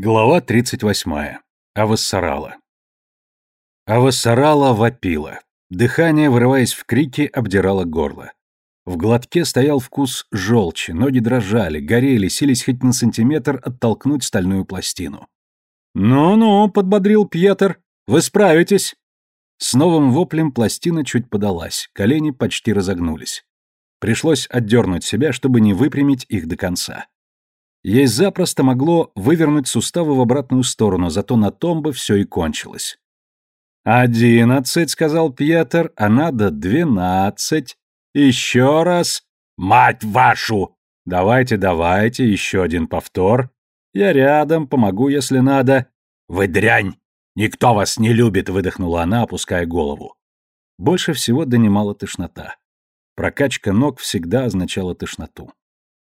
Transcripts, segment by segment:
Глава 38. Авассарала. Авассарала вопила. Дыхание, вырываясь в крики, обдирало горло. В глотке стоял вкус желчи, ноги дрожали, горели, сились хоть на сантиметр оттолкнуть стальную пластину. «Ну-ну», — подбодрил Пьетер, — «вы справитесь». С новым воплем пластина чуть подалась, колени почти разогнулись. Пришлось отдернуть себя, чтобы не выпрямить их до конца. Ей запросто могло вывернуть суставы в обратную сторону, зато на том бы все и кончилось. «Одиннадцать», — сказал Пьетер, — «а надо двенадцать. Еще раз. Мать вашу! Давайте, давайте, еще один повтор. Я рядом, помогу, если надо. Вы дрянь! Никто вас не любит», — выдохнула она, опуская голову. Больше всего донимала тошнота. Прокачка ног всегда означала тошноту.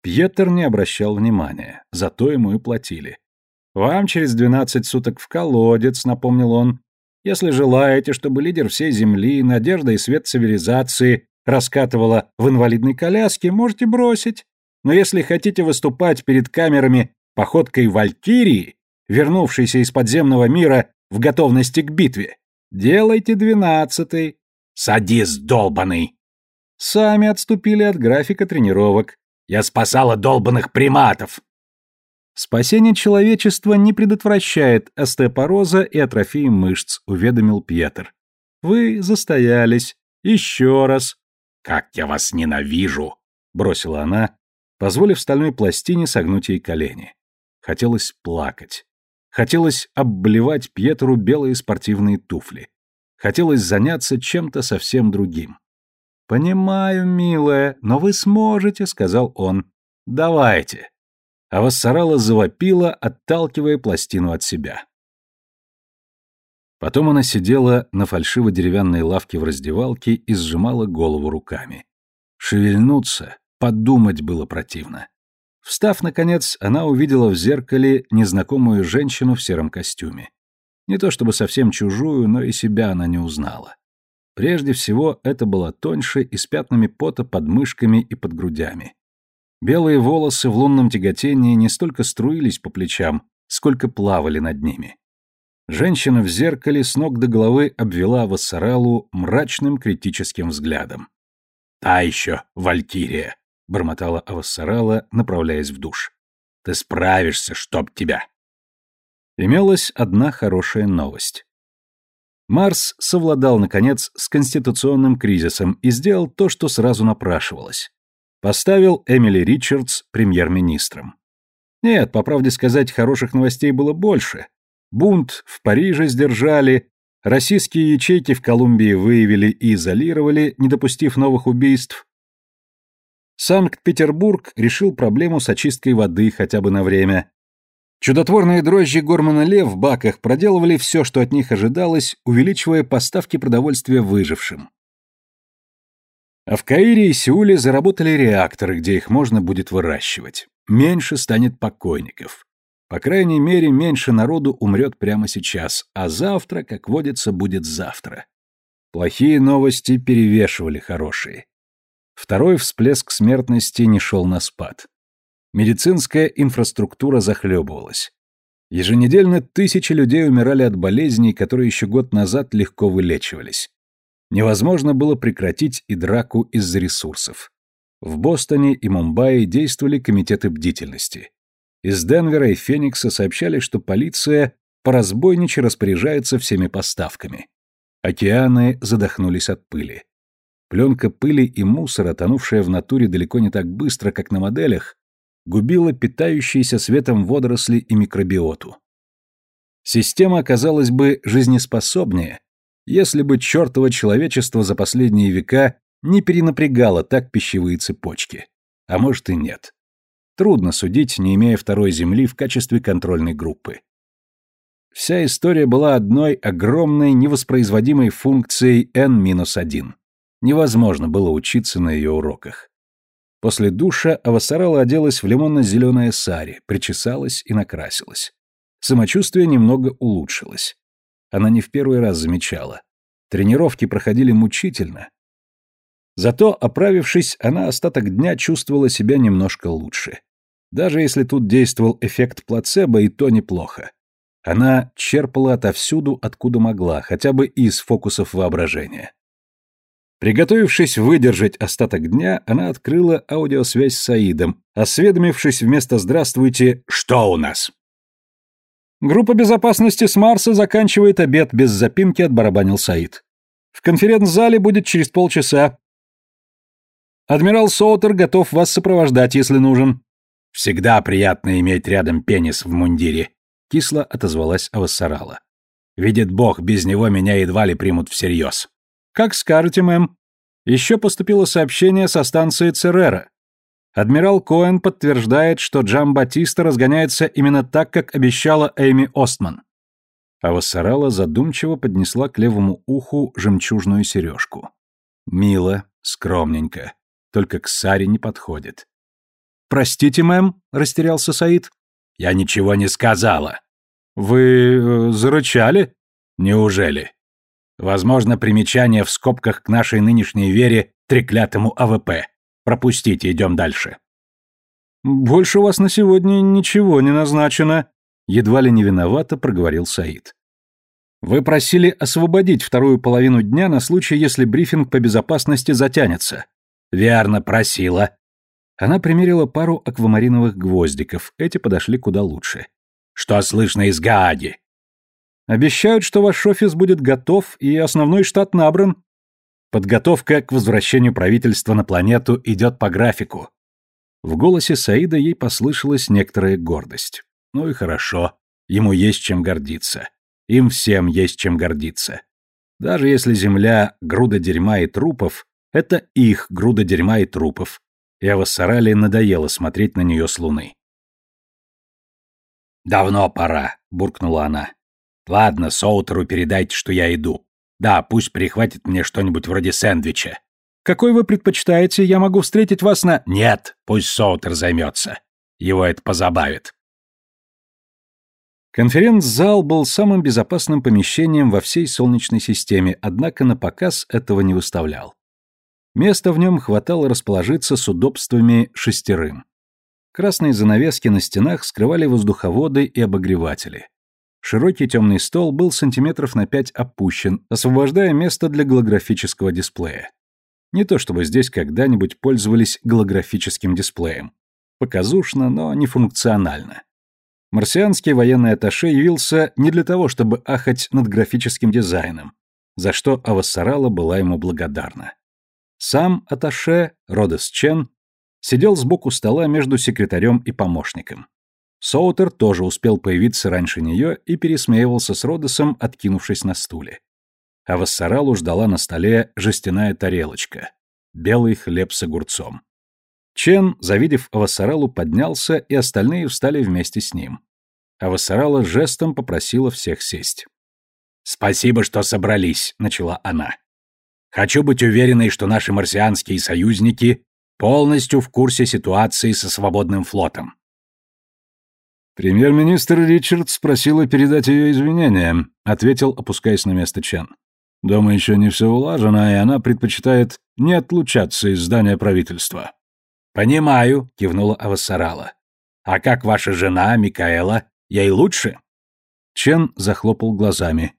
Пьетер не обращал внимания, зато ему и платили. «Вам через двенадцать суток в колодец», — напомнил он. «Если желаете, чтобы лидер всей Земли, надежда и свет цивилизации раскатывала в инвалидной коляске, можете бросить. Но если хотите выступать перед камерами походкой Валькирии, вернувшейся из подземного мира в готовности к битве, делайте двенадцатый. Садись, долбаный!» Сами отступили от графика тренировок. Я спасала долбанных приматов!» «Спасение человечества не предотвращает остеопороза и атрофии мышц», — уведомил Пьетер. «Вы застоялись. Еще раз». «Как я вас ненавижу!» — бросила она, позволив стальной пластине согнуть ей колени. Хотелось плакать. Хотелось обблевать Пьетеру белые спортивные туфли. Хотелось заняться чем-то совсем другим. «Понимаю, милая, но вы сможете», — сказал он. «Давайте». А Вассарала завопила, отталкивая пластину от себя. Потом она сидела на фальшиво-деревянной лавке в раздевалке и сжимала голову руками. Шевельнуться, подумать было противно. Встав, наконец, она увидела в зеркале незнакомую женщину в сером костюме. Не то чтобы совсем чужую, но и себя она не узнала. Прежде всего, это была тоньше и с пятнами пота под мышками и под грудями. Белые волосы в лунном тяготении не столько струились по плечам, сколько плавали над ними. Женщина в зеркале с ног до головы обвела Вассаралу мрачным критическим взглядом. «Та еще, Валькирия!» — бормотала Авассарала, направляясь в душ. «Ты справишься, чтоб тебя!» Имелась одна хорошая новость. Марс совладал, наконец, с конституционным кризисом и сделал то, что сразу напрашивалось. Поставил Эмили Ричардс премьер-министром. Нет, по правде сказать, хороших новостей было больше. Бунт в Париже сдержали, российские ячейки в Колумбии выявили и изолировали, не допустив новых убийств. Санкт-Петербург решил проблему с очисткой воды хотя бы на время. Чудотворные дрожжи Гормона Лев в баках проделывали все, что от них ожидалось, увеличивая поставки продовольствия выжившим. А в Каире и Сеуле заработали реакторы, где их можно будет выращивать. Меньше станет покойников. По крайней мере, меньше народу умрет прямо сейчас, а завтра, как водится, будет завтра. Плохие новости перевешивали хорошие. Второй всплеск смертности не шел на спад. Медицинская инфраструктура захлебывалась. Еженедельно тысячи людей умирали от болезней, которые еще год назад легко вылечивались. Невозможно было прекратить и драку из-за ресурсов. В Бостоне и Мумбаи действовали комитеты бдительности. Из Денвера и Феникса сообщали, что полиция поразбойниче распоряжается всеми поставками. Океаны задохнулись от пыли. Пленка пыли и мусора, тонувшая в натуре далеко не так быстро, как на моделях, губила питающиеся светом водоросли и микробиоту. Система оказалась бы жизнеспособнее, если бы чертово человечество за последние века не перенапрягало так пищевые цепочки. А может и нет. Трудно судить, не имея второй Земли в качестве контрольной группы. Вся история была одной огромной невоспроизводимой функцией n-1. Невозможно было учиться на ее уроках. После душа Авасарала оделась в лимонно-зеленое сари, причесалась и накрасилась. Самочувствие немного улучшилось. Она не в первый раз замечала. Тренировки проходили мучительно. Зато, оправившись, она остаток дня чувствовала себя немножко лучше. Даже если тут действовал эффект плацебо, и то неплохо. Она черпала отовсюду, откуда могла, хотя бы из фокусов воображения. Приготовившись выдержать остаток дня, она открыла аудиосвязь с Саидом, осведомившись вместо «Здравствуйте, что у нас?». «Группа безопасности с Марса заканчивает обед без запинки», — отбарабанил Саид. «В конференц-зале будет через полчаса. Адмирал Соутер готов вас сопровождать, если нужен». «Всегда приятно иметь рядом пенис в мундире», — кисло отозвалась Авассарала. «Видит Бог, без него меня едва ли примут всерьез». «Как скажете, мэм». Еще поступило сообщение со станции Церера. Адмирал Коэн подтверждает, что Джам Батиста разгоняется именно так, как обещала Эйми Остман. Авасарала задумчиво поднесла к левому уху жемчужную сережку. Мило, скромненько, только к Саре не подходит. «Простите, мэм», — растерялся Саид. «Я ничего не сказала». «Вы э, зарычали?» «Неужели?» Возможно, примечание в скобках к нашей нынешней вере треклятому АВП. Пропустите, идем дальше. Больше у вас на сегодня ничего не назначено, едва ли не виновато проговорил Саид. Вы просили освободить вторую половину дня на случай, если брифинг по безопасности затянется. Верно, просила. Она примерила пару аквамариновых гвоздиков, эти подошли куда лучше. Что слышно из Гаади? Обещают, что ваш офис будет готов и основной штат набран. Подготовка к возвращению правительства на планету идет по графику. В голосе Саида ей послышалась некоторая гордость. Ну и хорошо, ему есть чем гордиться. Им всем есть чем гордиться. Даже если Земля — груда дерьма и трупов, это их груда дерьма и трупов. И Авассарале надоело смотреть на нее с Луны. «Давно пора», — буркнула она. Ладно, Соутеру передайте, что я иду. Да, пусть прихватит мне что-нибудь вроде сэндвича. Какой вы предпочитаете? Я могу встретить вас на... Нет, пусть Соутер займется. Его это позабавит. Конференц-зал был самым безопасным помещением во всей Солнечной системе, однако на показ этого не выставлял. Места в нем хватало расположиться с удобствами шестерым. Красные занавески на стенах скрывали воздуховоды и обогреватели. Широкий темный стол был сантиметров на пять опущен, освобождая место для голографического дисплея. Не то чтобы здесь когда-нибудь пользовались голографическим дисплеем. Показушно, но не функционально. Марсианский военный атташе явился не для того, чтобы ахать над графическим дизайном, за что Авассарала была ему благодарна. Сам атташе, Родес Чен, сидел сбоку стола между секретарем и помощником. Соутер тоже успел появиться раньше нее и пересмеивался с Родосом, откинувшись на стуле. А Вассаралу ждала на столе жестяная тарелочка. Белый хлеб с огурцом. Чен, завидев Авасаралу, поднялся, и остальные встали вместе с ним. Авасарала жестом попросила всех сесть. «Спасибо, что собрались», — начала она. «Хочу быть уверенной, что наши марсианские союзники полностью в курсе ситуации со свободным флотом. «Премьер-министр Ричард спросила передать ее извинения», — ответил, опускаясь на место Чен. «Дома еще не все улажено, и она предпочитает не отлучаться из здания правительства». «Понимаю», — кивнула Авасарала. «А как ваша жена, Микаэла? Ей лучше?» Чен захлопал глазами.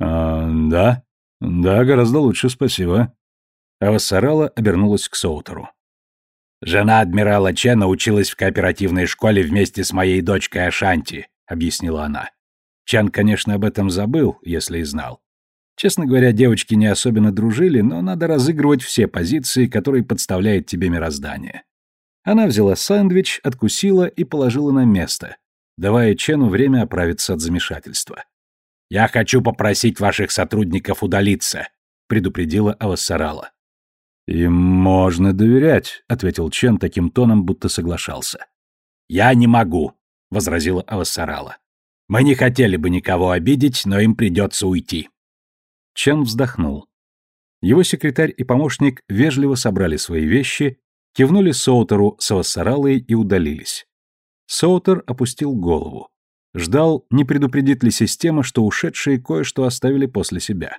«А, да, да, гораздо лучше, спасибо». Авасарала обернулась к Соутеру. «Жена адмирала Чена училась в кооперативной школе вместе с моей дочкой Ашанти», — объяснила она. Чан, конечно, об этом забыл, если и знал. Честно говоря, девочки не особенно дружили, но надо разыгрывать все позиции, которые подставляет тебе мироздание. Она взяла сэндвич, откусила и положила на место, давая Чену время оправиться от замешательства. «Я хочу попросить ваших сотрудников удалиться», — предупредила Авассарала. «Им можно доверять», — ответил Чен таким тоном, будто соглашался. «Я не могу», — возразила Авасарала. «Мы не хотели бы никого обидеть, но им придется уйти». Чен вздохнул. Его секретарь и помощник вежливо собрали свои вещи, кивнули Соутеру с Авасаралой и удалились. Соутер опустил голову. Ждал, не предупредит ли система, что ушедшие кое-что оставили после себя.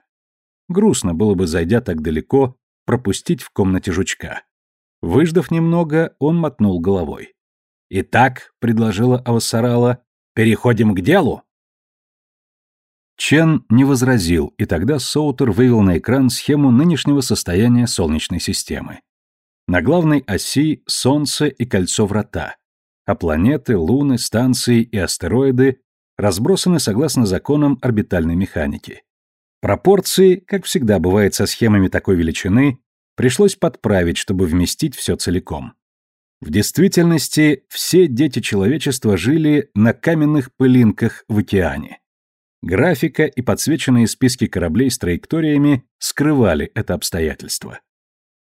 Грустно было бы, зайдя так далеко, пропустить в комнате жучка. Выждав немного, он мотнул головой. «Итак», — предложила Авасарала, — «переходим к делу». Чен не возразил, и тогда Соутер вывел на экран схему нынешнего состояния Солнечной системы. На главной оси Солнце и кольцо врата, а планеты, луны, станции и астероиды разбросаны согласно законам орбитальной механики. Пропорции, как всегда бывает со схемами такой величины, пришлось подправить, чтобы вместить все целиком. В действительности все дети человечества жили на каменных пылинках в океане. Графика и подсвеченные списки кораблей с траекториями скрывали это обстоятельство.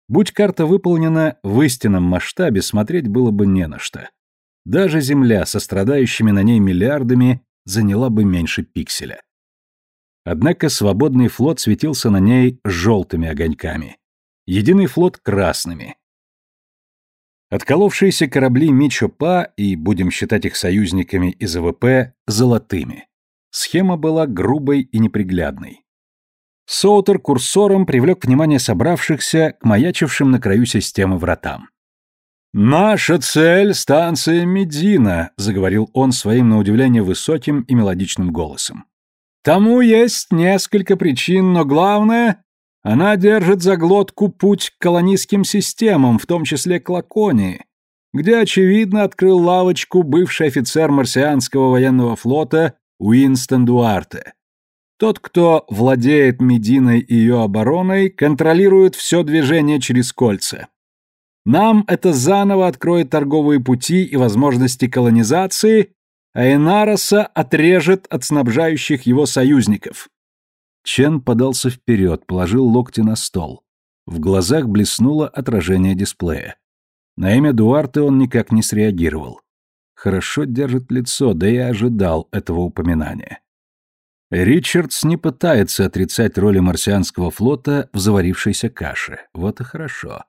Будь карта выполнена в истинном масштабе, смотреть было бы не на что. Даже Земля со страдающими на ней миллиардами заняла бы меньше пикселя. Однако свободный флот светился на ней желтыми огоньками. Единый флот — красными. Отколовшиеся корабли Мичо Па и, будем считать их союзниками из АВП, золотыми. Схема была грубой и неприглядной. Соутер курсором привлек внимание собравшихся к маячившим на краю системы вратам. «Наша цель — станция Медина», — заговорил он своим, на удивление, высоким и мелодичным голосом. «Тому есть несколько причин, но главное — она держит за глотку путь к колонистским системам, в том числе к Лаконии, где, очевидно, открыл лавочку бывший офицер марсианского военного флота Уинстон Дуарте. Тот, кто владеет Мединой и ее обороной, контролирует все движение через кольца. Нам это заново откроет торговые пути и возможности колонизации, а Энароса отрежет от снабжающих его союзников. Чен подался вперед, положил локти на стол. В глазах блеснуло отражение дисплея. На имя Дуарте он никак не среагировал. Хорошо держит лицо, да и ожидал этого упоминания. Ричардс не пытается отрицать роли марсианского флота в заварившейся каше. Вот и хорошо.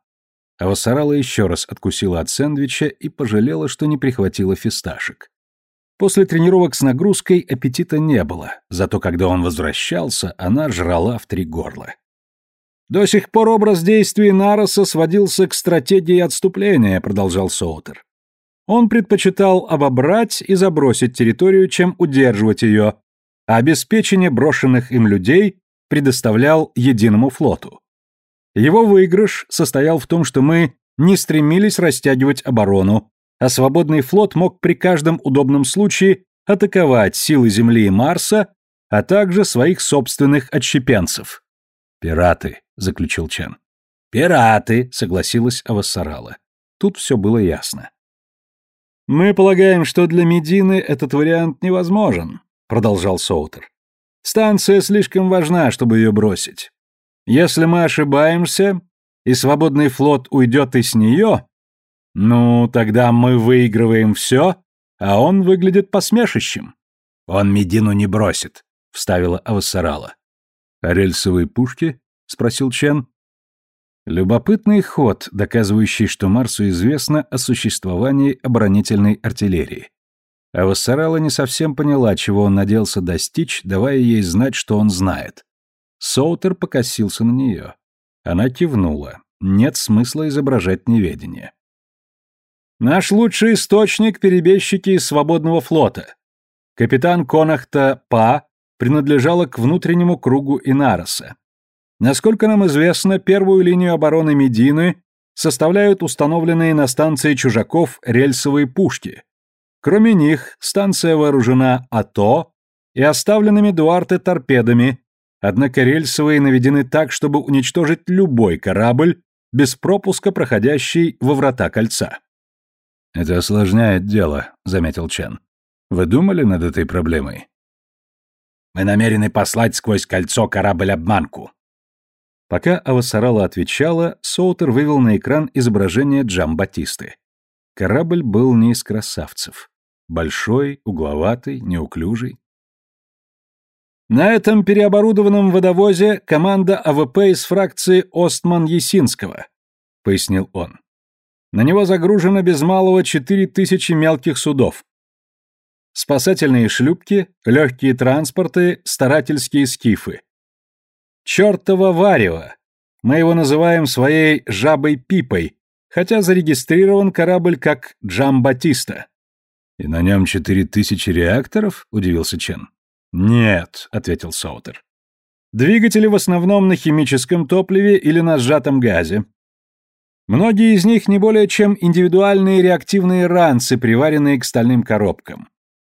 А Вассарала еще раз откусила от сэндвича и пожалела, что не прихватила фисташек. После тренировок с нагрузкой аппетита не было, зато когда он возвращался, она жрала в три горла. «До сих пор образ действий Нароса сводился к стратегии отступления», — продолжал Соутер. Он предпочитал обобрать и забросить территорию, чем удерживать ее, а обеспечение брошенных им людей предоставлял единому флоту. Его выигрыш состоял в том, что мы не стремились растягивать оборону, а свободный флот мог при каждом удобном случае атаковать силы Земли и Марса, а также своих собственных отщепенцев. «Пираты», — заключил Чен. «Пираты», — согласилась Авассарала. Тут все было ясно. «Мы полагаем, что для Медины этот вариант невозможен», — продолжал Соутер. «Станция слишком важна, чтобы ее бросить. Если мы ошибаемся, и свободный флот уйдет из нее, ну, тогда мы выигрываем все, а он выглядит посмешищем». «Он Медину не бросит», — вставила Авасарала. «А рельсовые пушки?» — спросил Чен. Любопытный ход, доказывающий, что Марсу известно о существовании оборонительной артиллерии. А не совсем поняла, чего он надеялся достичь, давая ей знать, что он знает. Соутер покосился на нее. Она кивнула. Нет смысла изображать неведение. «Наш лучший источник — перебежчики из свободного флота. Капитан Конахта Па принадлежала к внутреннему кругу Инароса. Насколько нам известно, первую линию обороны Медины составляют установленные на станции чужаков рельсовые пушки. Кроме них, станция вооружена АТО и оставленными Дуарте торпедами, однако рельсовые наведены так, чтобы уничтожить любой корабль, без пропуска проходящий во врата кольца. «Это осложняет дело», — заметил Чен. «Вы думали над этой проблемой?» «Мы намерены послать сквозь кольцо корабль-обманку», Пока Авасарала отвечала, Соутер вывел на экран изображение Джамбатисты. Корабль был не из красавцев. Большой, угловатый, неуклюжий. На этом переоборудованном водовозе команда АВП из фракции Остман-Ясинского, пояснил он. На него загружено без малого 4000 мелких судов. Спасательные шлюпки, легкие транспорты, старательские скифы. Чёртово варево. Мы его называем своей жабой-пипой, хотя зарегистрирован корабль как Джамбатиста. «И на нем четыре тысячи реакторов?» — удивился Чен. «Нет», — ответил Соутер. «Двигатели в основном на химическом топливе или на сжатом газе. Многие из них не более чем индивидуальные реактивные ранцы, приваренные к стальным коробкам.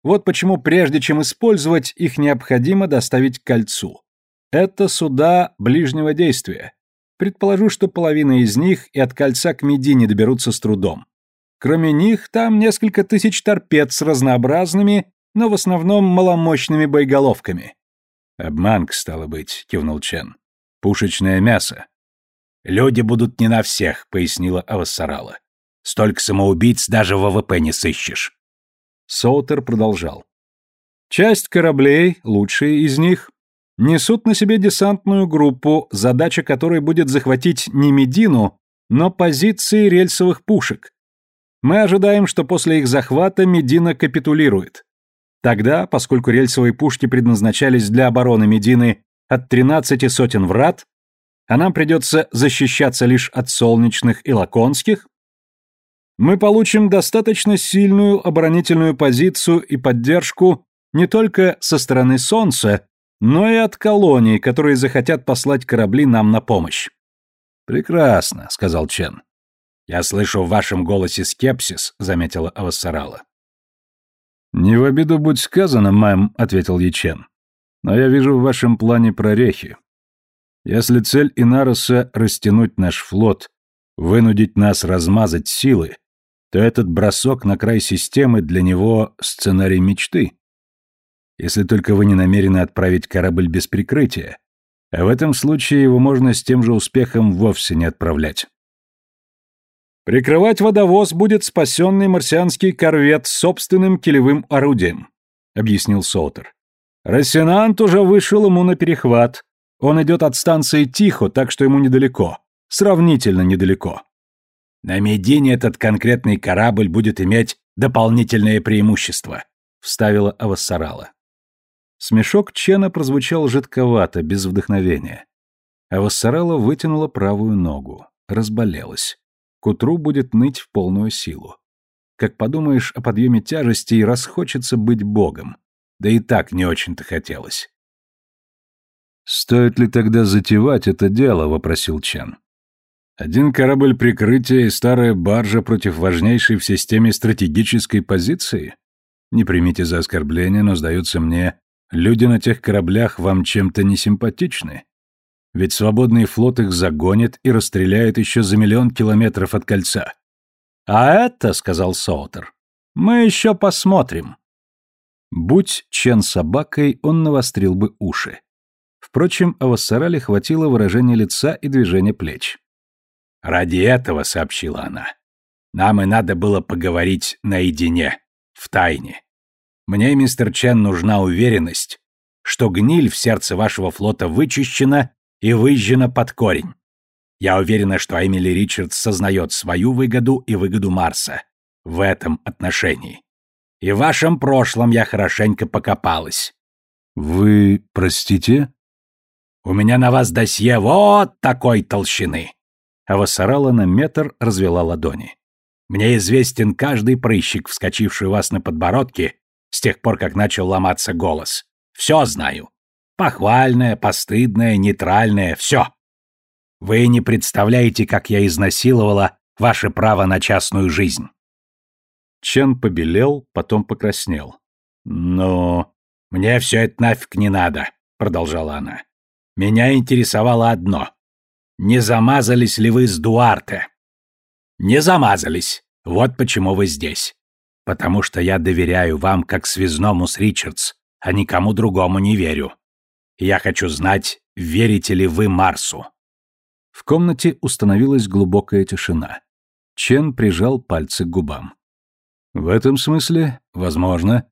Вот почему прежде чем использовать, их необходимо доставить к кольцу. Это суда ближнего действия. Предположу, что половина из них и от кольца к Медине доберутся с трудом. Кроме них, там несколько тысяч торпед с разнообразными, но в основном маломощными боеголовками. «Обманка, стало быть», — кивнул Чен. «Пушечное мясо». «Люди будут не на всех», — пояснила Авассарала. «Столько самоубийц даже в ВВП не сыщешь». Соутер продолжал. «Часть кораблей, лучшие из них, несут на себе десантную группу, задача которой будет захватить не Медину, но позиции рельсовых пушек. Мы ожидаем, что после их захвата Медина капитулирует. Тогда, поскольку рельсовые пушки предназначались для обороны Медины от 13 сотен врат, а нам придется защищаться лишь от солнечных и лаконских, мы получим достаточно сильную оборонительную позицию и поддержку не только со стороны Солнца, но и от колоний, которые захотят послать корабли нам на помощь. «Прекрасно», — сказал Чен. «Я слышу в вашем голосе скепсис», — заметила Авассарала. «Не в обиду будь сказано, мэм», — ответил Ячен. «Но я вижу в вашем плане прорехи. Если цель Инароса — растянуть наш флот, вынудить нас размазать силы, то этот бросок на край системы для него сценарий мечты. Если только вы не намерены отправить корабль без прикрытия, а в этом случае его можно с тем же успехом вовсе не отправлять. Прикрывать водовоз будет спасенный марсианский корвет с собственным килевым орудием, объяснил Соутер. Рассенант уже вышел ему на перехват. Он идет от станции Тихо, так что ему недалеко. Сравнительно недалеко. На Медине этот конкретный корабль будет иметь дополнительное преимущество, вставила Авассарала. Смешок Чена прозвучал жидковато, без вдохновения. Авассарала вытянула правую ногу, разболелась. К утру будет ныть в полную силу. Как подумаешь о подъеме тяжести и расхочется быть богом. Да и так не очень-то хотелось. «Стоит ли тогда затевать это дело?» — вопросил Чен. «Один корабль прикрытия и старая баржа против важнейшей в системе стратегической позиции? Не примите за оскорбление, но, сдается мне, люди на тех кораблях вам чем-то не симпатичны. Ведь свободный флот их загонит и расстреляет еще за миллион километров от кольца. «А это, — сказал Соутер, — мы еще посмотрим». Будь Чен собакой, он навострил бы уши. Впрочем, о Вассарале хватило выражения лица и движения плеч. «Ради этого, — сообщила она, — нам и надо было поговорить наедине, в тайне. Мне, мистер Чен, нужна уверенность, что гниль в сердце вашего флота вычищена и выжжена под корень. Я уверена, что Эмили Ричардс сознает свою выгоду и выгоду Марса в этом отношении. И в вашем прошлом я хорошенько покопалась. Вы, простите? У меня на вас досье вот такой толщины. А Вассарала на метр развела ладони. Мне известен каждый прыщик, вскочивший у вас на подбородке с тех пор, как начал ломаться голос. Все знаю. Похвальное, постыдное, нейтральное, все. Вы не представляете, как я изнасиловала ваше право на частную жизнь. Чен побелел, потом покраснел. «Но мне все это нафиг не надо», — продолжала она. «Меня интересовало одно. Не замазались ли вы с Дуарте?» «Не замазались. Вот почему вы здесь. Потому что я доверяю вам как связному с Ричардс, а никому другому не верю. Я хочу знать, верите ли вы Марсу?» В комнате установилась глубокая тишина. Чен прижал пальцы к губам. «В этом смысле, возможно.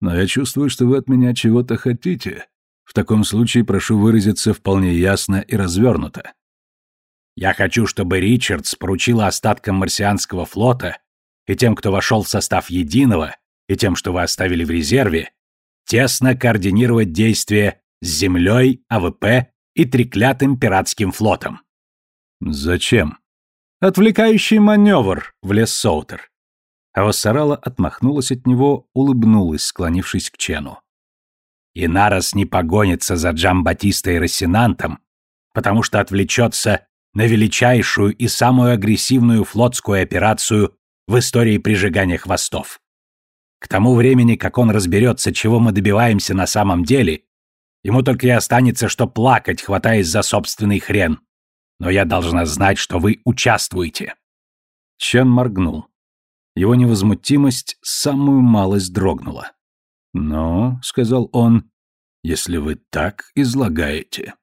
Но я чувствую, что вы от меня чего-то хотите. В таком случае прошу выразиться вполне ясно и развернуто. Я хочу, чтобы Ричардс поручила остаткам марсианского флота и тем, кто вошел в состав Единого, и тем, что вы оставили в резерве, тесно координировать действия с землей, АВП и треклятым пиратским флотом. Зачем? «Отвлекающий маневр!» — влез Соутер. А Вассарала отмахнулась от него, улыбнулась, склонившись к Чену. «И Нарос не погонится за Джамбатистой Рассенантом, потому что отвлечется на величайшую и самую агрессивную флотскую операцию в истории прижигания хвостов. К тому времени, как он разберется, чего мы добиваемся на самом деле, ему только и останется, что плакать, хватаясь за собственный хрен. Но я должна знать, что вы участвуете. Чен моргнул. Его невозмутимость самую малость дрогнула. «Ну», — сказал он, — «если вы так излагаете».